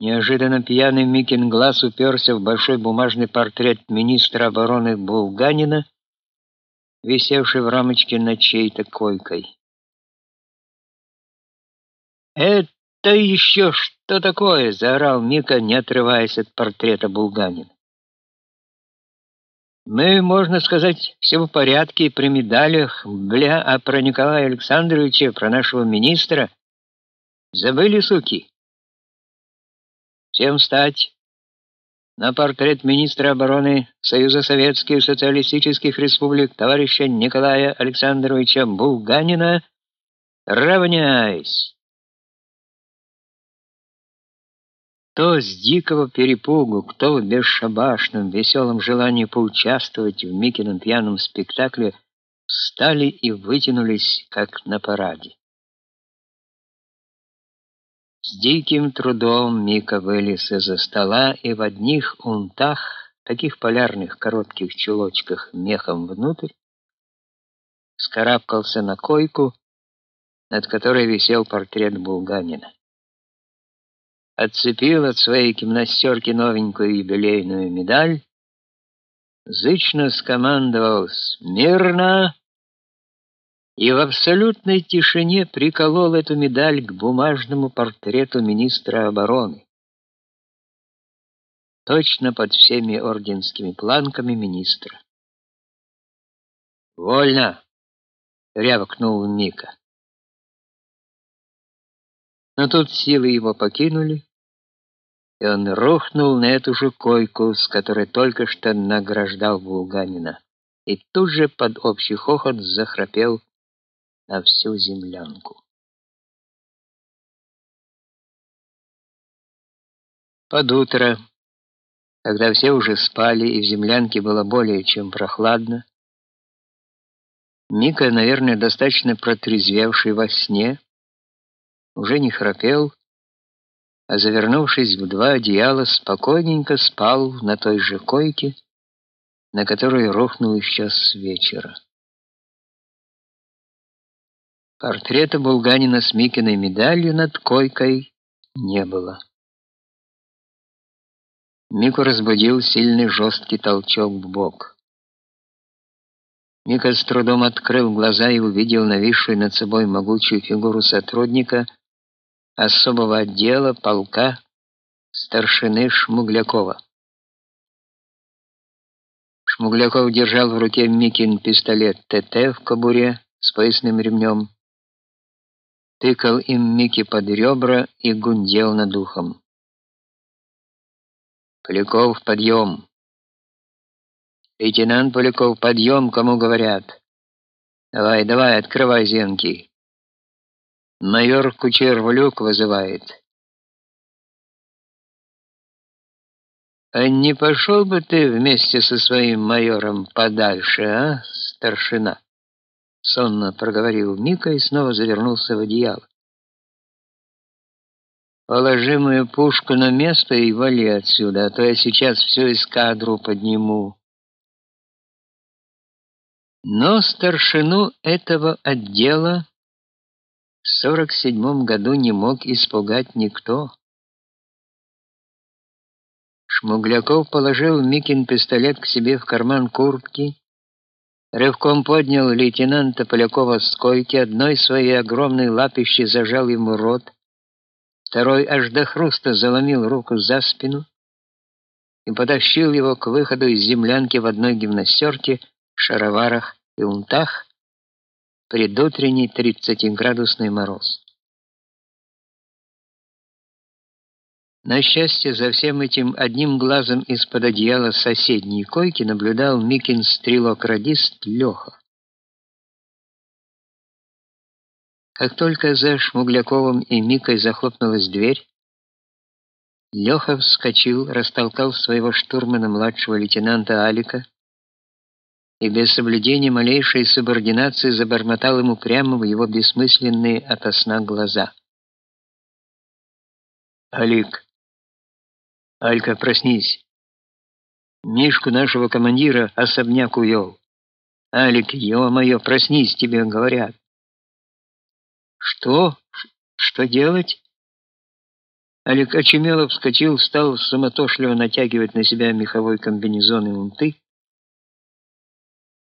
Неожиданно пьяный Микин глаз уперся в большой бумажный портрет министра обороны Булганина, висевший в рамочке над чьей-то койкой. «Это еще что такое?» — заорал Мика, не отрываясь от портрета Булганина. «Мы, можно сказать, все в порядке, при медалях, бля, а про Николая Александровича, про нашего министра забыли, суки?» Всем встать! На портрет министра обороны Союза Советских Социалистических Республик товарища Николая Александровича Булганина равняйсь! Кто с дикого перепугу, кто в бесшабашном, веселом желании поучаствовать в Микином пьяном спектакле, встали и вытянулись, как на параде. С диким трудом Мика вылез из-за стола и в одних унтах, таких полярных коротких чулочках мехом внутрь, скарабкался на койку, над которой висел портрет Булганина. Отцепил от своей гимнастерки новенькую юбилейную медаль, зычно скомандовал «Смирно!» И в абсолютной тишине приколол эту медаль к бумажному портрету министра обороны. Точно под всеми орденскими планками министра. «Вольно!» — рявкнул Мика. Но тут силы его покинули, и он рухнул на эту же койку, с которой только что награждал Булганина, и тут же под общий хохот захрапел на всю землянку. Под утро, когда все уже спали и в землянке было более чем прохладно, Мика, наверное, достаточно протрезвевший во сне, уже не храпел, а завернувшись в два одеяла, спокойненько спал на той же койке, на которой рухнул еще с вечера. Портрета Булганина с Микиной медалью над койкой не было. Мику разбудил сильный жесткий толчок в бок. Мика с трудом открыл глаза и увидел нависшую над собой могучую фигуру сотрудника особого отдела полка старшины Шмуглякова. Шмугляков держал в руке Микин пистолет ТТ в кобуре с поясным ремнем тыкал им Мики под ребра и гундел над ухом. Поляков, подъем! Лейтенант Поляков, подъем, кому говорят. Давай, давай, открывай зенки. Майор Кучер в люк вызывает. А не пошел бы ты вместе со своим майором подальше, а, старшина? Сонно проговорил Мика и снова завернулся в одеяло. Положи мою пушку на место и вали отсюда, а то я сейчас всю эскадру подниму. Но старшину этого отдела в сорок седьмом году не мог испугать никто. Шмугляков положил Микин пистолет к себе в карман куртки Рывком поднял лейтенанта Полякова с койки, одной своей огромной лапищей зажал ему рот, второй аж до хруста заломил руку за спину и потащил его к выходу из землянки в одной гимнастерке, шароварах и унтах, предутренний тридцатиградусный мороз. На счастье, за всем этим одним глазом из-под одеяла соседней койки наблюдал Микин стрелок-радист Леха. Как только за Шмугляковым и Микой захлопнулась дверь, Леха вскочил, растолкал своего штурмана-младшего лейтенанта Алика и без соблюдения малейшей субординации забормотал ему прямо в его бессмысленные ото сна глаза. «Алик, Алька, проснись. Мишку нашего командира особняк увел. Алик, ё-моё, проснись, тебе говорят. Что? Что делать? Олег очумело вскочил, стал суматошливо натягивать на себя меховой комбинезон и унты,